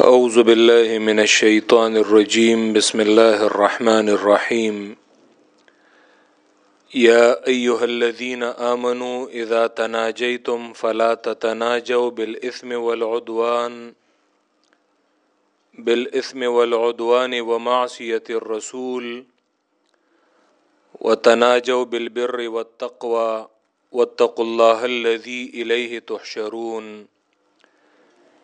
اعوذ باللہ من الشیطان الرجیم بسم اللہ الرحمن الرحیم یا ایہا الذین آمنوا اذا تناجیتم فلا تتناجوا بالاسم والعدوان بالاسم والعدوان ومعصیت الرسول، وتناجوا بالبر والتقوى، واتقوا الله الذي إليه تحشرون.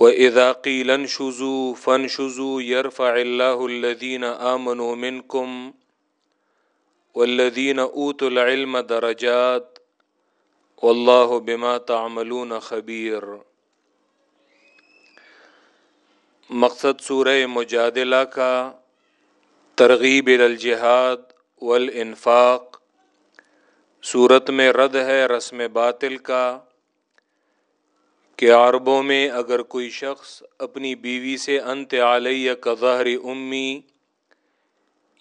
وَإِذَا قِيلَ انشُزُوا فَانشُزُوا يَرْفَعِ اللَّهُ الَّذِينَ آمَنُوا مِنْكُمْ وَالَّذِينَ أُوتُوا الْعِلْمَ دَرَجَاتٍ وَاللَّهُ بِمَا تَعْمَلُونَ خَبِيرٌ۔ مقصد سورہ مجادلہ کا ترغیب الجہاد والانفاق۔ صورت میں رد ہے رسم باطل کا۔ کہ عربوں میں اگر کوئی شخص اپنی بیوی سے انت علیہ کا ظہر امی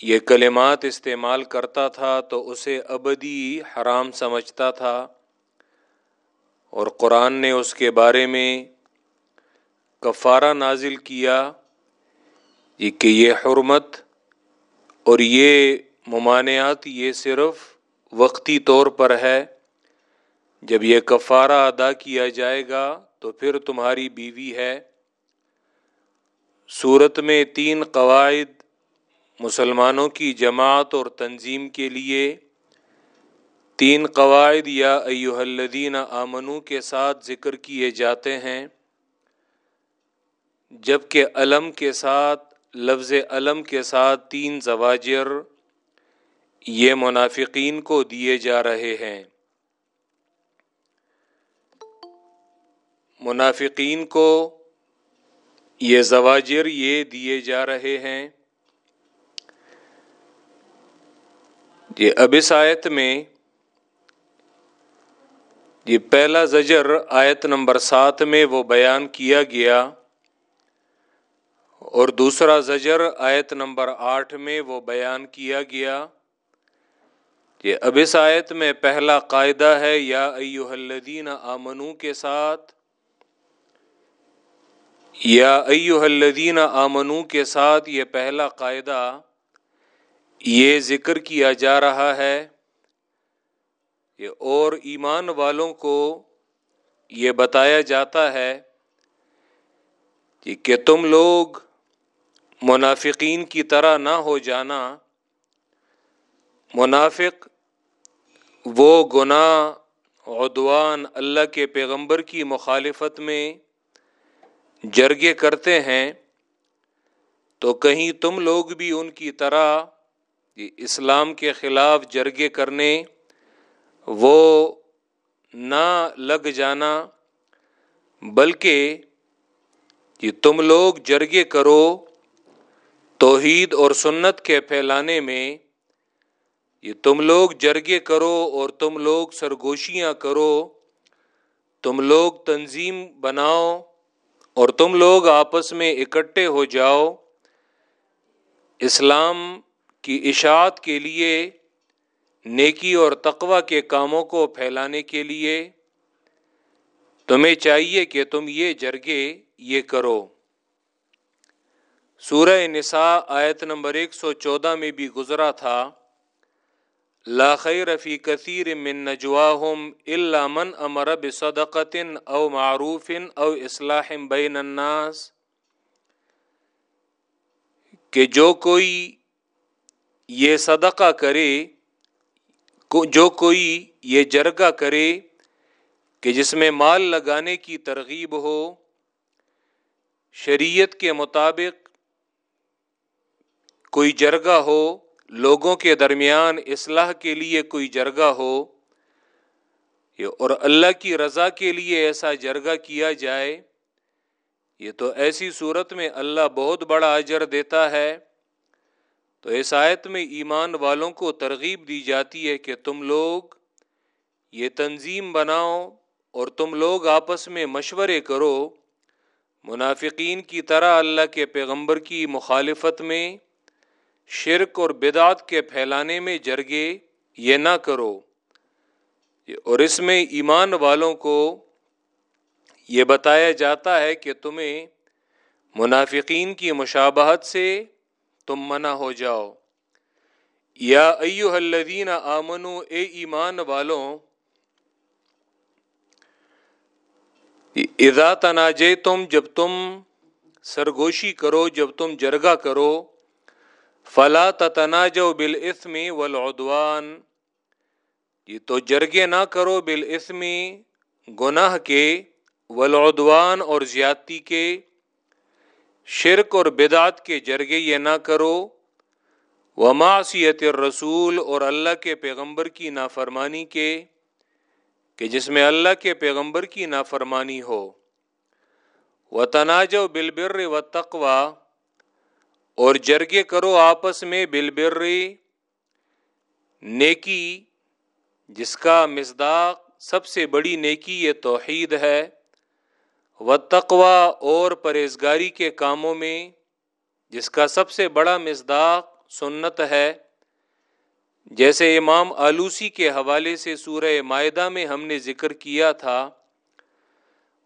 یہ کلمات استعمال کرتا تھا تو اسے ابدی حرام سمجھتا تھا اور قرآن نے اس کے بارے میں کفارہ نازل کیا کہ یہ حرمت اور یہ ممانعات یہ صرف وقتی طور پر ہے جب یہ کفارہ ادا کیا جائے گا تو پھر تمہاری بیوی ہے۔ صورت میں تین قواعد مسلمانوں کی جماعت اور تنظیم کے لیے۔ تین قواعد یا ایوہ الذین آمنو کے ساتھ ذکر کیے جاتے ہیں۔ جبکہ علم کے ساتھ، لفظ علم کے ساتھ تین زواجر یہ منافقین کو دیے جا رہے ہیں۔ منافقین کو یہ زواجر یہ دیے جا رہے ہیں۔ یہ اب اس آیت میں یہ پہلا زجر آیت نمبر سات میں وہ بیان کیا گیا اور دوسرا زجر آیت نمبر آٹھ میں وہ بیان کیا گیا۔ یہ اب اس آیت میں پہلا قاعدہ ہے، یا ایوہ الذین آمنو کے ساتھ یا ایوہ الذین آمنو کے ساتھ یہ پہلا قاعدہ یہ ذکر کیا جا رہا ہے اور ایمان والوں کو یہ بتایا جاتا ہے کہ تم لوگ منافقین کی طرح نہ ہو جانا۔ منافق وہ گناہ، عدوان اللہ کے پیغمبر کی مخالفت میں جرگے کرتے ہیں تو کہیں تم لوگ بھی ان کی طرح اسلام کے خلاف جرگے کرنے، وہ نہ لگ جانا، بلکہ یہ تم لوگ جرگے کرو توحید اور سنت کے پھیلانے میں یہ تم لوگ جرگے کرو اور تم لوگ سرگوشیاں کرو، تم لوگ تنظیم بناؤ اور تم لوگ آپس میں اکٹھے ہو جاؤ۔ اسلام کی اشاعت کے لیے، نیکی اور تقوا کے کاموں کو پھیلانے کے لیے۔ تمہیں چاہیے کہ تم یہ جرگے یہ کرو۔ سورہ نساء آیت نمبر ایک سو چودہ میں بھی گزرا تھا۔ لا خیر فی کثیر من نجواہم الا من امر بصدقت او معروف او اصلاح بین الناس، کہ جو کوئی یہ صدقہ کرے جو کوئی یہ جرگہ کرے کہ جس میں مال لگانے کی ترغیب ہو، شریعت کے مطابق کوئی جرگہ ہو لوگوں کے درمیان اصلاح کے لیے کوئی جرگہ ہو اور اللہ کی رضا کے لیے ایسا جرگہ کیا جائے، یہ تو ایسی صورت میں اللہ بہت بڑا اجر دیتا ہے۔ تو اس آیت میں ایمان والوں کو ترغیب دی جاتی ہے کہ تم لوگ یہ تنظیم بناؤ اور تم لوگ آپس میں مشورے کرو۔ منافقین کی طرح اللہ کے پیغمبر کی مخالفت میں شرک اور بدعت کے پھیلانے میں جرگے یہ نہ کرو۔ اور اس میں ایمان والوں کو یہ بتایا جاتا ہے کہ تمہیں منافقین کی مشابہت سے تم منع ہو جاؤ۔ یا ایو الذین آمنو اے ایمان والوں، اذا تناجے تم جب تم سرگوشی کرو، جب تم جرگا کرو فلا تناجو بالاسم والعدوان۔ یہ تو جرگے نہ کرو بالاسم گناہ کے ولادوان اور زیادتی کے۔ شرک اور بدعت کے جرگے یہ نہ کرو۔ وماسیت رسول اور اللہ کے پیغمبر کی نافرمانی کے، کہ جس میں اللہ کے پیغمبر کی نافرمانی ہو۔ و تناج و بلبر و تقوا اور جرگے کرو آپس میں بلبر نیکی، جس کا مزداق سب سے بڑی نیکی یہ توحید ہے، و تقوا اور پرہیزگاری کے کاموں میں، جس کا سب سے بڑا مزداق سنت ہے۔ جیسے امام آلوسی کے حوالے سے سورہ معدہ میں ہم نے ذکر کیا تھا،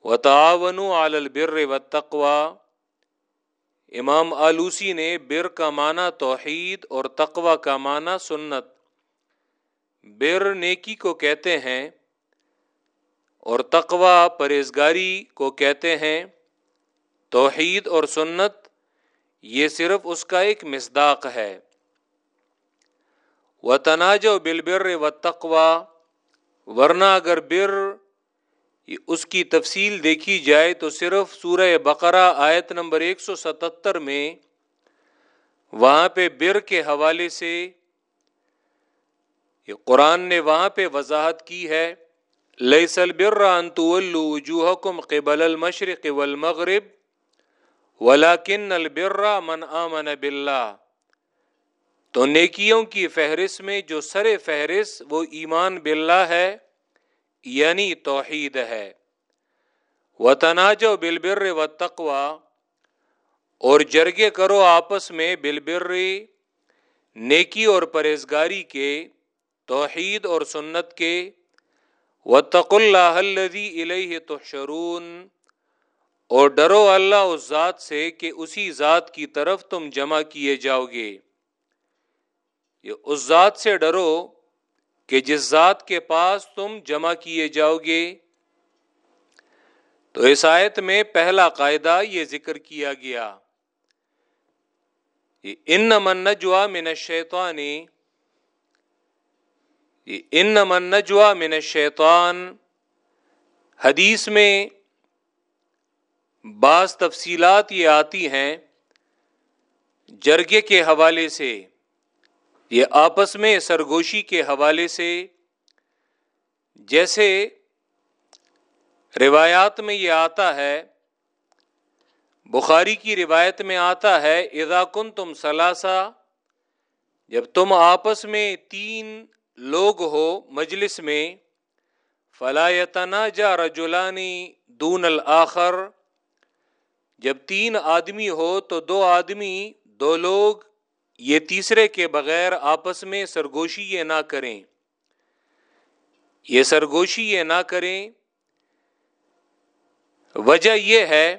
و تعاون البر و تقوا امام آلوسی نے بر کا معنی توحید اور تقوا کا معنی سنت۔ بر نیکی کو کہتے ہیں اور تقوا پرہیزگاری کو کہتے ہیں۔ توحید اور سنت، یہ صرف اس کا ایک مصداق ہے۔ و تناج و بلبر و تقوا ورنہ اگر بر اس کی تفصیل دیکھی جائے تو صرف سورہ بقرہ آیت نمبر ایک سو ستتر میں وہاں پہ بر کے حوالے سے قرآن نے وہاں پہ وضاحت کی ہے لئی بر انتوجوہ قبل المشرق والمغرب ولاکن البرا من آمن باللہ۔ تو نیکیوں کی فہرست میں جو سر فہرست وہ ایمان باللہ ہے۔ یعنی توحید ہے۔ و تناج و بلبر و تقوا اور جرگے کرو آپس میں بلبر نیکی اور پرہیزگاری کے، توحید اور سنت کے۔ و تق اللہ الہ تو شرون اور ڈرو اللہ اس ذات سے کہ اسی ذات کی طرف تم جمع کیے جاؤ گے۔ اس ذات سے ڈرو کہ جس ذات کے پاس تم جمع کیے جاؤ گے۔ تو اس آیت میں پہلا قاعدہ یہ ذکر کیا گیا۔ ان من نجوا من الشیطان۔ ان من نجوا من الشیطان۔ حدیث میں بعض تفصیلات یہ آتی ہیں۔ جرگے کے حوالے سے۔ یہ آپس میں سرگوشی کے حوالے سے جیسے روایات میں یہ آتا ہے، بخاری کی روایت میں آتا ہے، اذا کن تم سلاسا جب تم آپس میں تین لوگ ہو مجلس میں فلایتنا جا رجولانی دون الآخر، جب تین آدمی ہو تو دو آدمی، دو لوگ یہ تیسرے کے بغیر آپس میں سرگوشی یہ نہ کریں۔ یہ سرگوشی یہ نہ کریں۔ وجہ یہ ہے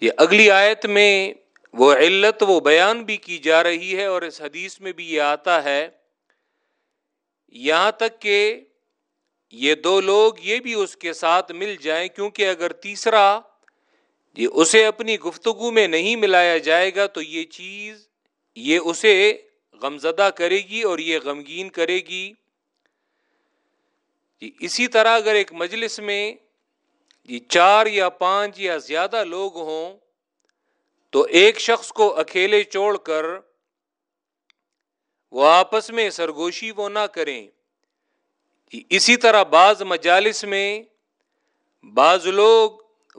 یہ اگلی آیت میں وہ علت وہ بیان بھی کی جا رہی ہے اور اس حدیث میں بھی یہ آتا ہے۔ یہاں تک کہ یہ دو لوگ یہ بھی اس کے ساتھ مل جائیں کیونکہ اگر تیسرا یہ اسے اپنی گفتگو میں نہیں ملایا جائے گا تو یہ چیز یہ اسے غمزدہ کرے گی اور یہ غمگین کرے گی۔ جی اسی طرح اگر ایک مجلس میں جی چار یا پانچ یا زیادہ لوگ ہوں، تو ایک شخص کو اکیلے چھوڑ کر وہ آپس میں سرگوشی وہ نہ کریں۔ جی اسی طرح بعض مجالس میں بعض لوگ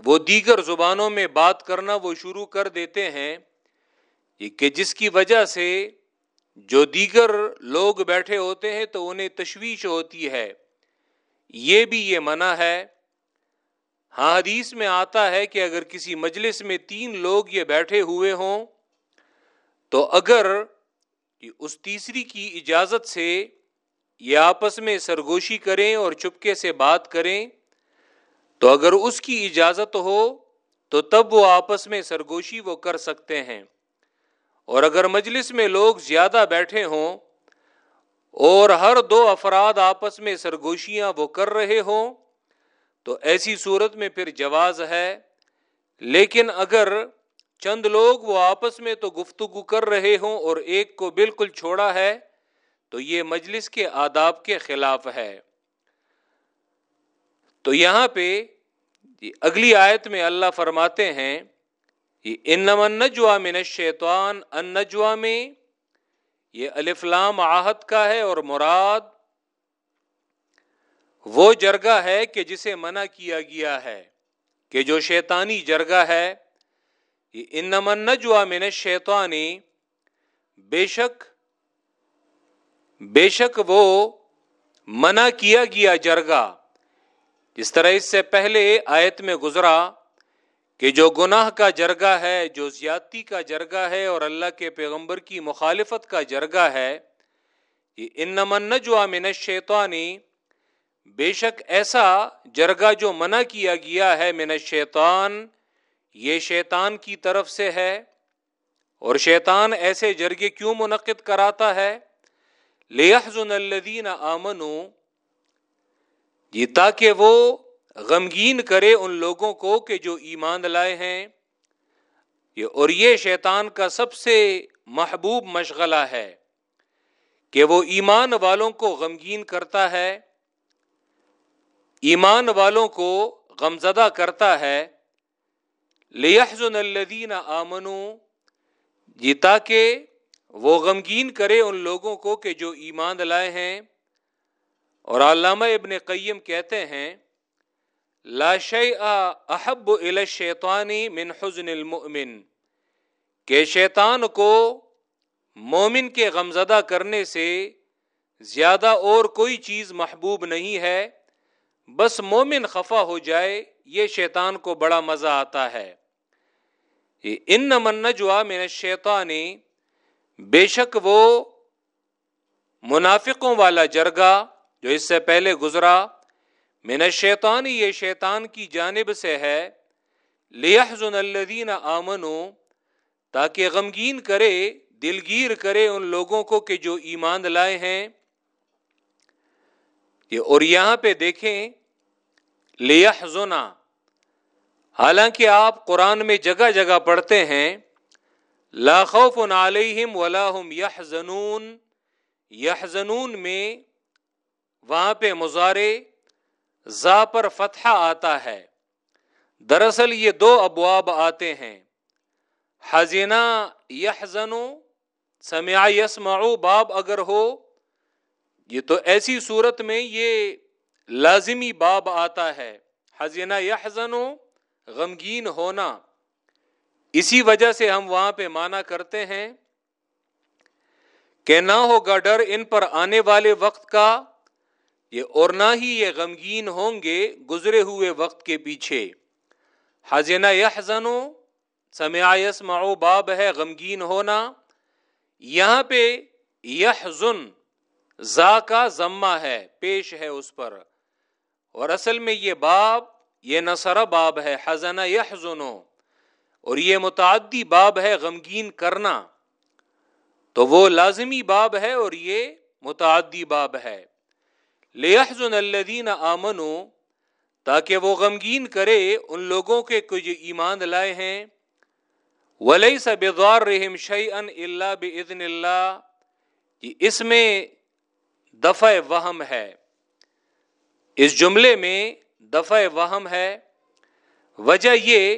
وہ دیگر زبانوں میں بات کرنا وہ شروع کر دیتے ہیں۔ کہ جس کی وجہ سے جو دیگر لوگ بیٹھے ہوتے ہیں تو انہیں تشویش ہوتی ہے۔ یہ بھی یہ منع ہے۔ ہاں حدیث میں آتا ہے کہ اگر کسی مجلس میں تین لوگ یہ بیٹھے ہوئے ہوں تو اگر اس تیسری کی اجازت سے یہ آپس میں سرگوشی کریں اور چپکے سے بات کریں تو اگر اس کی اجازت ہو تو تب وہ آپس میں سرگوشی وہ کر سکتے ہیں۔ اور اگر مجلس میں لوگ زیادہ بیٹھے ہوں اور ہر دو افراد آپس میں سرگوشیاں وہ کر رہے ہوں، تو ایسی صورت میں پھر جواز ہے۔ لیکن اگر چند لوگ وہ آپس میں تو گفتگو کر رہے ہوں اور ایک کو بالکل چھوڑا ہے، تو یہ مجلس کے آداب کے خلاف ہے۔ تو یہاں پہ اگلی آیت میں اللہ فرماتے ہیں ان نجوا من الشیطان ان نجوا میں یہ الفلام آہت کا ہے اور مراد وہ جرگہ ہے کہ جسے منع کیا گیا ہے، کہ جو شیطانی جرگہ ہے، یہ ان نجوا من الشیطانی بے شک بے شک وہ منع کیا گیا جرگا جس طرح اس سے پہلے آیت میں گزرا کہ جو گناہ کا جرگا ہے، جو زیادتی کا جرگا ہے اور اللہ کے پیغمبر کی مخالفت کا جرگا ہے، یہ ان نمن جو امن شیطانی بے شک ایسا جرگا جو منع کیا گیا ہے من شیطان یہ شیطان کی طرف سے ہے۔ اور شیطان ایسے جرگے کیوں منعقد کراتا ہے؟ لیحزن الذین آمنو یہ تاکہ وہ غمگین کرے ان لوگوں کو کہ جو ایمان لائے ہیں۔ اور یہ شیطان کا سب سے محبوب مشغلہ ہے کہ وہ ایمان والوں کو غمگین کرتا ہے۔ ایمان والوں کو غمزدہ کرتا ہے۔ لیحزن الذین آمنو یہ جی، تاکہ وہ غمگین کرے ان لوگوں کو کہ جو ایمان لائے ہیں۔ اور علامہ ابن قیم کہتے ہیں لا احب الشیطانی من حزن المؤمن، کہ شیطان کو مومن کے غمزدہ کرنے سے زیادہ اور کوئی چیز محبوب نہیں ہے، بس مومن خفا ہو جائے، یہ شیطان کو بڑا مزہ آتا ہے۔ ان من نجوا من الشیطانی بے شک وہ منافقوں والا جرگا جو اس سے پہلے گزرا من شیطان یہ شیطان کی جانب سے ہے، لیحزن الذین آمنو، تاکہ غمگین کرے، دلگیر کرے ان لوگوں کو کہ جو ایمان لائے ہیں۔ اور یہاں پہ دیکھیں لیحزنا حالانکہ آپ قرآن میں جگہ جگہ پڑھتے ہیں، لا خوف علیہم ولا هم يحزنون يحزنون میں وہاں پہ مظاہرے زا پر فتحہ آتا ہے۔ دراصل یہ دو ابواب آتے ہیں۔ حزینہ یحزنو سمع یسمعو باب اگر ہو، یہ تو ایسی صورت میں یہ لازمی باب آتا ہے۔ حزینہ یحزنو، غمگین ہونا۔ اسی وجہ سے ہم وہاں پہ مانا کرتے ہیں کہ نہ ہوگا ڈر ان پر آنے والے وقت کا یہ اور نہ ہی یہ غمگین ہوں گے گزرے ہوئے وقت کے پیچھے۔ حضینہ یحزنو سمیاس معو باب ہے غمگین ہونا۔ یہاں پہ یحزن، زا کا ضمہ ہے، پیش ہے اس پر۔ اور اصل میں یہ باب، یہ نصر باب ہے، حزنہ یحزنو۔ اور یہ متعدی باب ہے غمگین کرنا۔ تو وہ لازمی باب ہے اور یہ متعدی باب ہے۔ لیحزن الذین آمنو تاکہ وہ غمگین کرے ان لوگوں کے کچھ ایمان لائے ہیں۔ ولیس بغار رحم شعین اللہ بزن اللہ اس میں دفع وہم ہے۔ اس جملے میں دفع وہم ہے۔ وجہ یہ،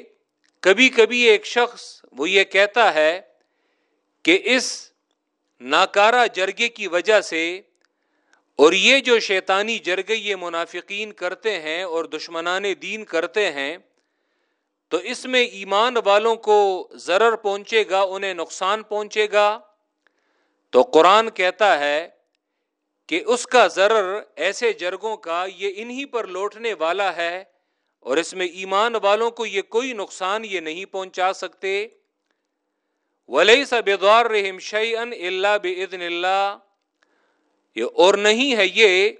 کبھی کبھی ایک شخص وہ یہ کہتا ہے کہ اس ناکارہ جرگے کی وجہ سے اور یہ جو شیطانی جرگے یہ منافقین کرتے ہیں اور دشمنان دین کرتے ہیں، تو اس میں ایمان والوں کو ضرر پہنچے گا، انہیں نقصان پہنچے گا۔ تو قرآن کہتا ہے کہ اس کا ضرر ایسے جرگوں کا، یہ انہی پر لوٹنے والا ہے اور اس میں ایمان والوں کو یہ کوئی نقصان یہ نہیں پہنچا سکتے۔ ولی سا بدوار رحم شعی ان اللہ بدن اللہ یہ اور نہیں ہے یہ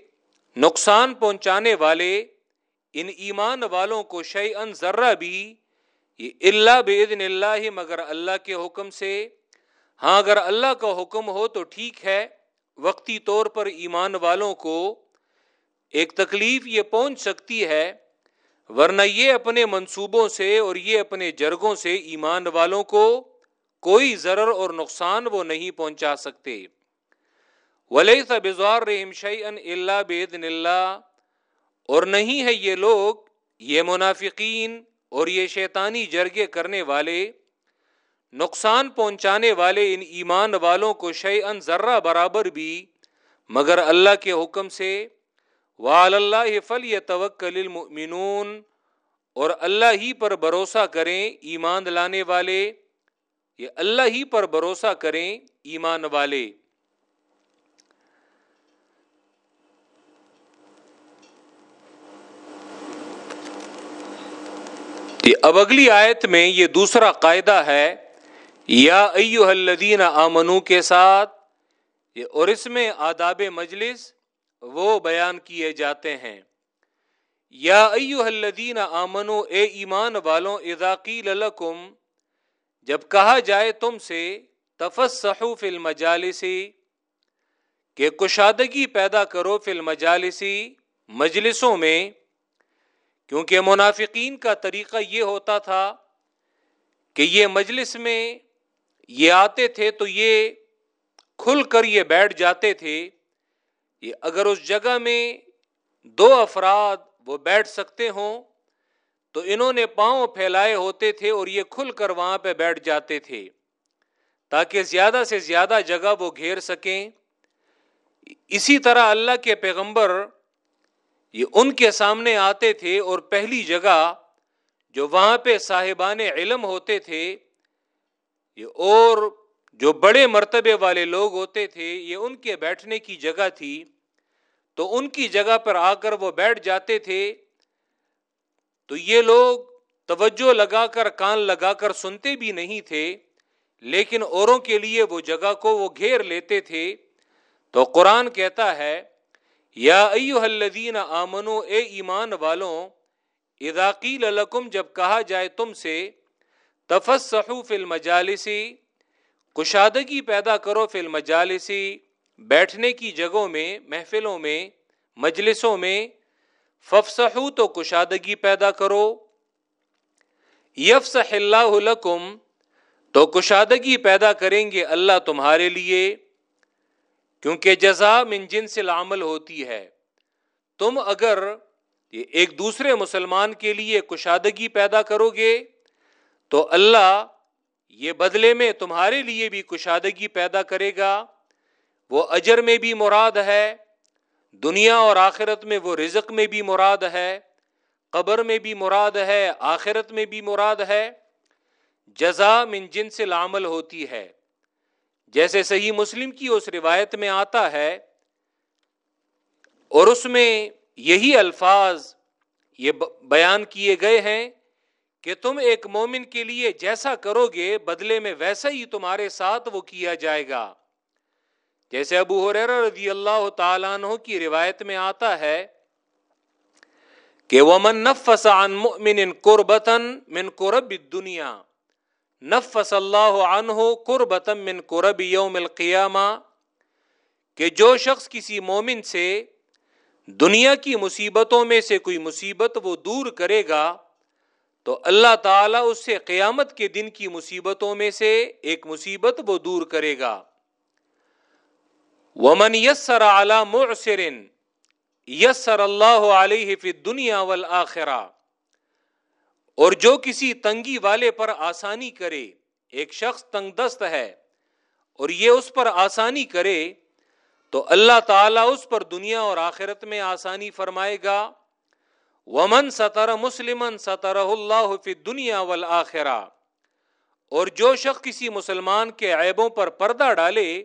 نقصان پہنچانے والے ان ایمان والوں کو شعی ان ذرہ بھی، یہ اللہ بدن اللہ، مگر اللہ کے حکم سے۔ ہاں اگر اللہ کا حکم ہو تو ٹھیک ہے، وقتی طور پر ایمان والوں کو ایک تکلیف یہ پہنچ سکتی ہے، ورنہ یہ اپنے منصوبوں سے اور یہ اپنے جرگوں سے ایمان والوں کو کوئی ضرر اور نقصان وہ نہیں پہنچا سکتے۔ ولی سا بزار رحم شعی اللہ۔ بدن اللہ اور نہیں ہے یہ لوگ یہ منافقین اور یہ شیطانی جرگے کرنے والے، نقصان پہنچانے والے ان ایمان والوں کو شعی ان ذرہ برابر بھی، مگر اللہ کے حکم سے۔ وال اللہ فل یہ توکل المؤمنون۔ اور اللہ ہی پر بھروسہ کریں ایمان لانے والے، یہ اللہ ہی پر بھروسہ کریں ایمان والے۔ اب اگلی آیت میں یہ دوسرا قاعدہ ہے، یا ایو الذین آمنو کے ساتھ، اور اس میں آداب مجلس وہ بیان کیے جاتے ہیں۔ یا ایو الذین آمنو، اے ایمان والوں، اذا قیل لکم، جب کہا جائے تم سے، تفسحو فی المجالسی کہ کشادگی پیدا کرو فی المجالسی مجلسوں میں۔ کیونکہ منافقین کا طریقہ یہ ہوتا تھا کہ یہ مجلس میں یہ آتے تھے تو یہ کھل کر یہ بیٹھ جاتے تھے یہ اگر اس جگہ میں دو افراد وہ بیٹھ سکتے ہوں تو انہوں نے پاؤں پھیلائے ہوتے تھے اور یہ کھل کر وہاں پہ بیٹھ جاتے تھے تاکہ زیادہ سے زیادہ جگہ وہ گھیر سکیں۔ اسی طرح اللہ کے پیغمبر یہ ان کے سامنے آتے تھے اور پہلی جگہ جو وہاں پہ صاحبان علم ہوتے تھے، یہ اور جو بڑے مرتبے والے لوگ ہوتے تھے، یہ ان کے بیٹھنے کی جگہ تھی۔ تو ان کی جگہ پر آ کر وہ بیٹھ جاتے تھے۔ تو یہ لوگ توجہ لگا کر، کان لگا کر سنتے بھی نہیں تھے، لیکن اوروں کے لیے وہ جگہ کو وہ گھیر لیتے تھے۔ تو قرآن کہتا ہے یا ایو الذین آمنو، اے ایمان والوں، اذا قیل لکم، جب کہا جائے تم سے، تفسحو فی المجالسی کشادگی پیدا کرو فی المجالسی بیٹھنے کی جگہوں میں، محفلوں میں، مجلسوں میں ففسحو تو کشادگی پیدا کرو۔ یفسح اللہ لکم، تو کشادگی پیدا کریں گے اللہ تمہارے لیے۔ کیونکہ جزا من جن سے العمل ہوتی ہے۔ تم اگر ایک دوسرے مسلمان کے لیے کشادگی پیدا کرو گے، تو اللہ یہ بدلے میں تمہارے لیے بھی کشادگی پیدا کرے گا۔ وہ اجر میں بھی مراد ہے، دنیا اور آخرت میں وہ رزق میں بھی مراد ہے، قبر میں بھی مراد ہے، آخرت میں بھی مراد ہے۔ جزا من جن سے العمل ہوتی ہے۔ جیسے صحیح مسلم کی اس روایت میں آتا ہے، اور اس میں یہی الفاظ یہ بیان کیے گئے ہیں کہ تم ایک مومن کے لیے جیسا کرو گے، بدلے میں ویسا ہی تمہارے ساتھ وہ کیا جائے گا۔ جیسے ابو حریر رضی اللہ تعالیٰ عنہ کی روایت میں آتا ہے کہ ومن نفس عن مؤمن قربتن من قرب الدنیا نفس اللہ عنہ قربتم من قرب یوم القیامہ، کہ جو شخص کسی مومن سے دنیا کی مصیبتوں میں سے کوئی مصیبت وہ دور کرے گا، تو اللہ تعالیٰ اس سے قیامت کے دن کی مصیبتوں میں سے ایک مصیبت وہ دور کرے گا۔ ومن یسر اعلی معسرن یسر اللہ علیہ فی دنیا والآخرہ اور جو کسی تنگی والے پر آسانی کرے، ایک شخص تنگ دست ہے اور یہ اس پر آسانی کرے، تو اللہ تعالیٰ اس پر دنیا اور آخرت میں آسانی فرمائے گا۔ ومن سطر مسلم سطر اللہ فی دنیا والآخرہ اور جو شخص کسی مسلمان کے عیبوں پر پردہ ڈالے،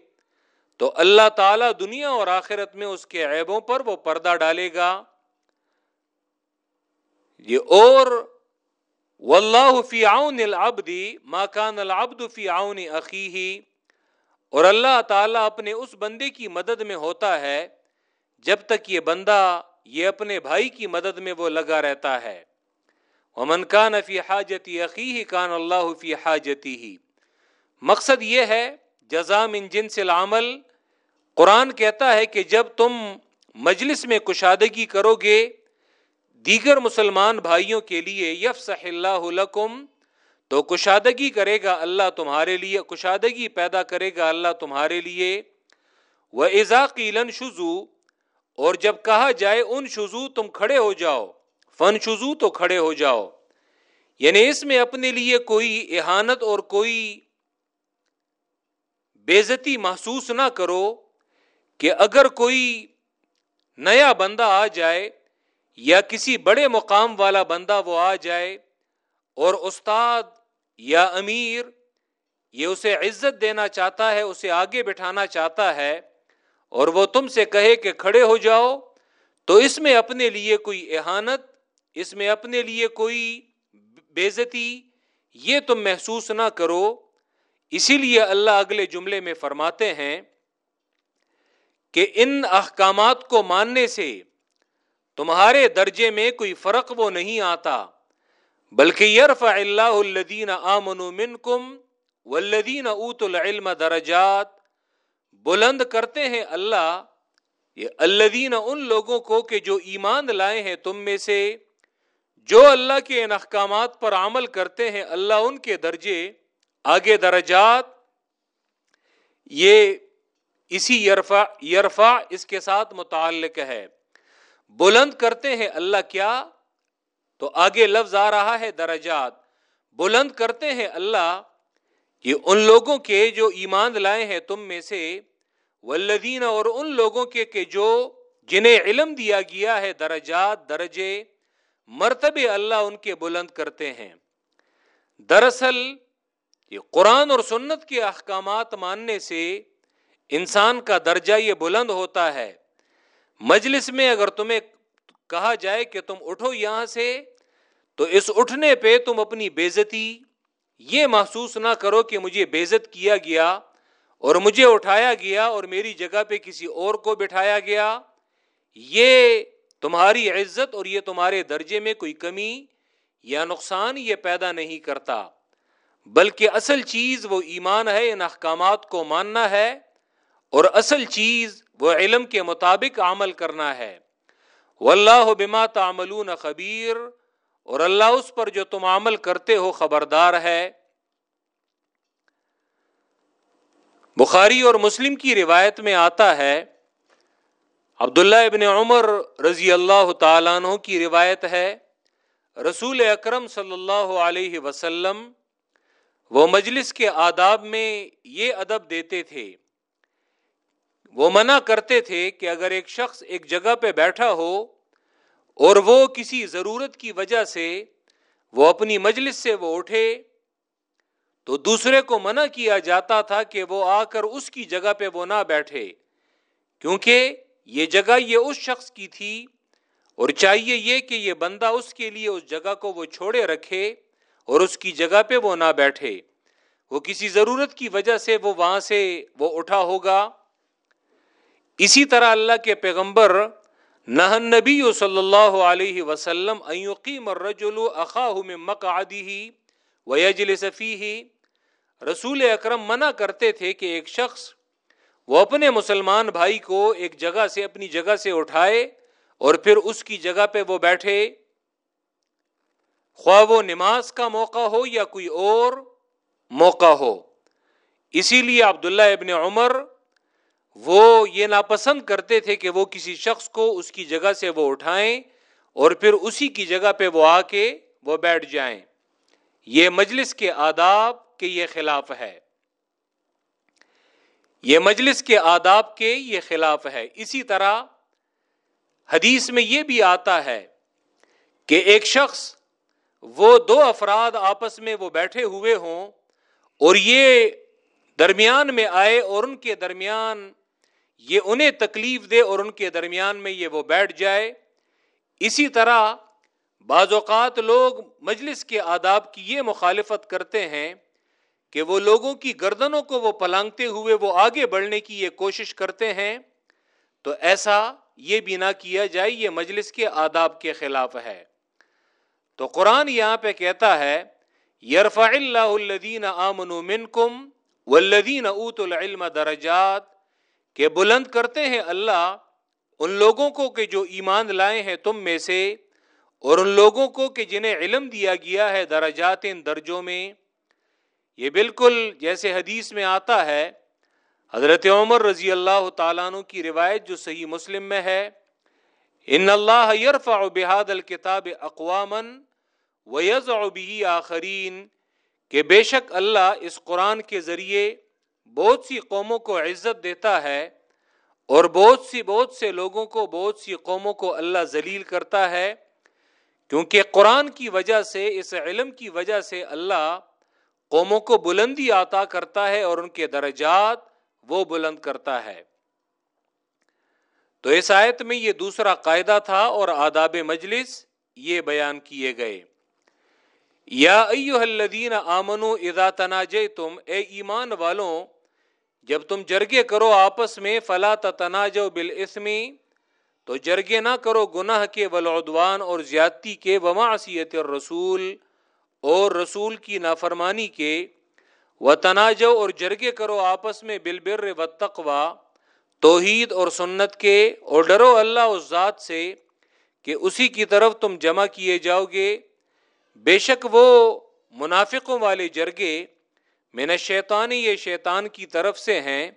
تو اللہ تعالی دنیا اور آخرت میں اس کے عیبوں پر وہ پردہ ڈالے گا۔ یہ اور واللہ فی عون العبد ما کان العبد فی عون اخیہ۔ اور اللہ تعالیٰ اپنے اس بندے کی مدد میں ہوتا ہے جب تک یہ بندہ یہ اپنے بھائی کی مدد میں وہ لگا رہتا ہے۔ ومن کان فی حاجتی عقی کان اللہ فی حاجتی ہی مقصد یہ ہے جزام ان جن سے العمل۔ قرآن کہتا ہے کہ جب تم مجلس میں کشادگی کرو گے دیگر مسلمان بھائیوں کے لیے یفسح اللہ لکم، تو کشادگی کرے گا اللہ تمہارے لیے، کشادگی پیدا کرے گا اللہ تمہارے لیے۔ وہ ایزا قیلن شزو اور جب کہا جائے ان شزو تم کھڑے ہو جاؤ۔ فن شزو تو کھڑے ہو جاؤ۔ یعنی اس میں اپنے لیے کوئی احانت اور کوئی بےزتی محسوس نہ کرو کہ اگر کوئی نیا بندہ آ جائے یا کسی بڑے مقام والا بندہ وہ آ جائے اور استاد یا امیر یہ اسے عزت دینا چاہتا ہے، اسے آگے بٹھانا چاہتا ہے اور وہ تم سے کہے کہ کھڑے ہو جاؤ، تو اس میں اپنے لیے کوئی احانت، اس میں اپنے لیے کوئی بےزتی، یہ تم محسوس نہ کرو۔ اسی لیے اللہ اگلے جملے میں فرماتے ہیں کہ ان احکامات کو ماننے سے تمہارے درجے میں کوئی فرق وہ نہیں آتا۔ بلکہ یرفع اللہ الدین آمن منکم والذین اوت العلم درجات۔ بلند کرتے ہیں اللہ، یہ الدین ان لوگوں کو کہ جو ایمان لائے ہیں تم میں سے، جو اللہ کے ان احکامات پر عمل کرتے ہیں، اللہ ان کے درجے، آگے درجات۔ یہ اسی یرفا یرفا اس کے ساتھ متعلق ہے۔ بلند کرتے ہیں اللہ کیا؟ تو آگے لفظ آ رہا ہے درجات۔ بلند کرتے ہیں اللہ یہ ان لوگوں کے جو ایمان لائے ہیں تم میں سے، والذین اور ان لوگوں کے کہ جو، جنہیں علم دیا گیا ہے درجات، درجے، مرتبے اللہ ان کے بلند کرتے ہیں۔ دراصل یہ قرآن اور سنت کے احکامات ماننے سے انسان کا درجہ یہ بلند ہوتا ہے۔ مجلس میں اگر تمہیں کہا جائے کہ تم اٹھو یہاں سے، تو اس اٹھنے پہ تم اپنی بےزتی یہ محسوس نہ کرو کہ مجھے بےزت کیا گیا اور مجھے اٹھایا گیا اور میری جگہ پہ کسی اور کو بٹھایا گیا۔ یہ تمہاری عزت اور یہ تمہارے درجے میں کوئی کمی یا نقصان یہ پیدا نہیں کرتا، بلکہ اصل چیز وہ ایمان ہے، ان احکامات کو ماننا ہے۔ اور اصل چیز وہ علم کے مطابق عمل کرنا ہے۔ واللہ بما تعملون خبیر، اور اللہ اس پر جو تم عمل کرتے ہو خبردار ہے۔ بخاری اور مسلم کی روایت میں آتا ہے، عبداللہ ابن عمر رضی اللہ تعالیٰ عنہ کی روایت ہے، رسول اکرم صلی اللہ علیہ وسلم وہ مجلس کے آداب میں یہ ادب دیتے تھے۔ وہ منع کرتے تھے کہ اگر ایک شخص ایک جگہ پہ بیٹھا ہو اور وہ کسی ضرورت کی وجہ سے وہ اپنی مجلس سے وہ اٹھے تو دوسرے کو منع کیا جاتا تھا کہ وہ آ کر اس کی جگہ پہ وہ نہ بیٹھے، کیونکہ یہ جگہ یہ اس شخص کی تھی اور چاہیے یہ کہ یہ بندہ اس کے لیے اس جگہ کو وہ چھوڑے رکھے اور اس کی جگہ پہ وہ نہ بیٹھے۔ وہ کسی ضرورت کی وجہ سے وہ وہاں سے وہ اٹھا ہوگا۔ اسی طرح اللہ کے پیغمبر، نہ نبی صلی اللہ علیہ وسلم ایقیم الرجل اخاہ من مقعده ويجلس فيه رسول اکرم منع کرتے تھے کہ ایک شخص وہ اپنے مسلمان بھائی کو ایک جگہ سے اپنی جگہ سے اٹھائے اور پھر اس کی جگہ پہ وہ بیٹھے۔ خواہ وہ نماز کا موقع ہو یا کوئی اور موقع ہو۔ اسی لیے عبداللہ ابن عمر وہ یہ ناپسند کرتے تھے کہ وہ کسی شخص کو اس کی جگہ سے وہ اٹھائیں اور پھر اسی کی جگہ پہ وہ آ کے وہ بیٹھ جائیں۔ یہ مجلس کے آداب کے یہ خلاف ہے۔ یہ مجلس کے آداب کے یہ خلاف ہے۔ اسی طرح حدیث میں یہ بھی آتا ہے کہ ایک شخص وہ دو افراد آپس میں وہ بیٹھے ہوئے ہوں اور یہ درمیان میں آئے اور ان کے درمیان یہ انہیں تکلیف دے اور ان کے درمیان میں یہ وہ بیٹھ جائے۔ اسی طرح بعض اوقات لوگ مجلس کے آداب کی یہ مخالفت کرتے ہیں کہ وہ لوگوں کی گردنوں کو وہ پلانگتے ہوئے وہ آگے بڑھنے کی یہ کوشش کرتے ہیں۔ تو ایسا یہ بھی نہ کیا جائے، یہ مجلس کے آداب کے خلاف ہے۔ تو قرآن یہاں پہ کہتا ہے، یرفع اللہ الدین آمن منکم والذین اوت العلم درجات کہ بلند کرتے ہیں اللہ ان لوگوں کو کہ جو ایمان لائے ہیں تم میں سے، اور ان لوگوں کو کہ جنہیں علم دیا گیا ہے درجات ان درجوں میں۔ یہ بالکل جیسے حدیث میں آتا ہے، حضرت عمر رضی اللہ تعالیٰ عنہ کی روایت جو صحیح مسلم میں ہے، ان اللہ یرفع بحاد الکتاب اقوامن ویز به آخرین کہ بے شک اللہ اس قرآن کے ذریعے بہت سی قوموں کو عزت دیتا ہے اور بہت سی بہت سے لوگوں کو بہت سی قوموں کو اللہ ذلیل کرتا ہے کیونکہ قرآن کی وجہ سے، اس علم کی وجہ سے اللہ قوموں کو بلندی عطا کرتا ہے اور ان کے درجات وہ بلند کرتا ہے۔ تو اس آیت میں یہ دوسرا قاعدہ تھا اور آداب مجلس یہ بیان کیے گئے۔ یا ایوہ الذین آمنو اذا تناجیتم، اے ایمان والوں جب تم جرگے کرو آپس میں، فلا تناجو بالاسمی تو جرگے نہ کرو گناہ کے ولعدوان اور زیادتی کے، ومعصیت الرسول اور رسول کی نافرمانی کے۔ و تناجو اور جرگے کرو آپس میں بالبر و تقوا توحید اور سنت کے۔ اور ڈرو اللہ اس ذات سے کہ اسی کی طرف تم جمع کیے جاؤ گے۔ بے شک وہ منافقوں والے جرگے میں نے شیطانی یہ شیطان کی طرف سے ہیں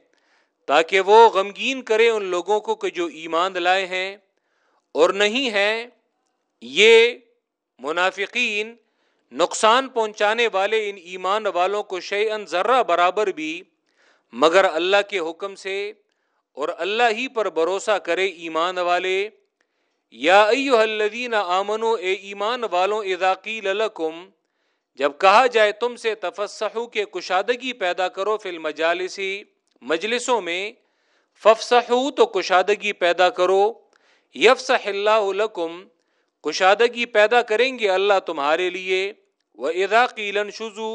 تاکہ وہ غمگین کرے ان لوگوں کو کہ جو ایمان لائے ہیں اور نہیں ہیں، یہ منافقین، نقصان پہنچانے والے ان ایمان والوں کو شی ذرہ برابر بھی، مگر اللہ کے حکم سے اور اللہ ہی پر بھروسہ کرے ایمان والے۔ یا ایو الذین آمنو اے ایمان والوں، اذا قیل لکم جب کہا جائے تم سے تفسحو کے کشادگی پیدا کرو فی المجالسی، مجلسوں میں ففسحو تو کشادگی پیدا کرو، یفسح اللہ لکم، کشادگی پیدا کریں گے اللہ تمہارے لیے وہ ادا قیلن شزو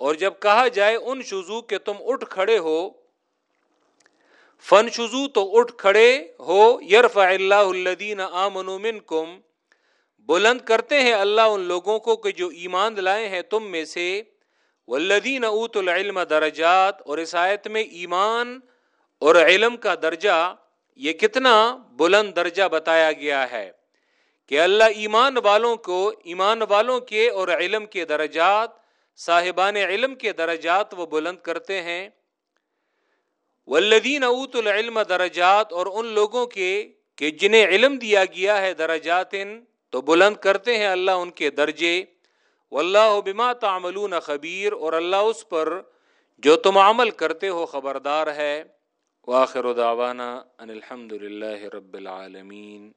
اور جب کہا جائے ان شزو کہ تم اٹھ کھڑے ہو فن شزو تو اٹھ کھڑے ہو، یرفع اللہ الدین آمن منکم بلند کرتے ہیں اللہ ان لوگوں کو کہ جو ایمان لائے ہیں تم میں سے۔ والذین اوت العلم درجات، اور اس آیت میں ایمان اور علم کا درجہ، یہ کتنا بلند درجہ بتایا گیا ہے کہ اللہ ایمان والوں کو، ایمان والوں کے اور علم کے درجات، صاحبان علم کے درجات وہ بلند کرتے ہیں۔ والذین اوت العلم درجات، اور ان لوگوں کے کہ جنہیں علم دیا گیا ہے درجات تو بلند کرتے ہیں اللہ ان کے درجے۔ واللہ بما تعملون خبیر، اور اللہ اس پر جو تم عمل کرتے ہو خبردار ہے۔ واخر دعوانا ان الحمد للہ رب العالمین۔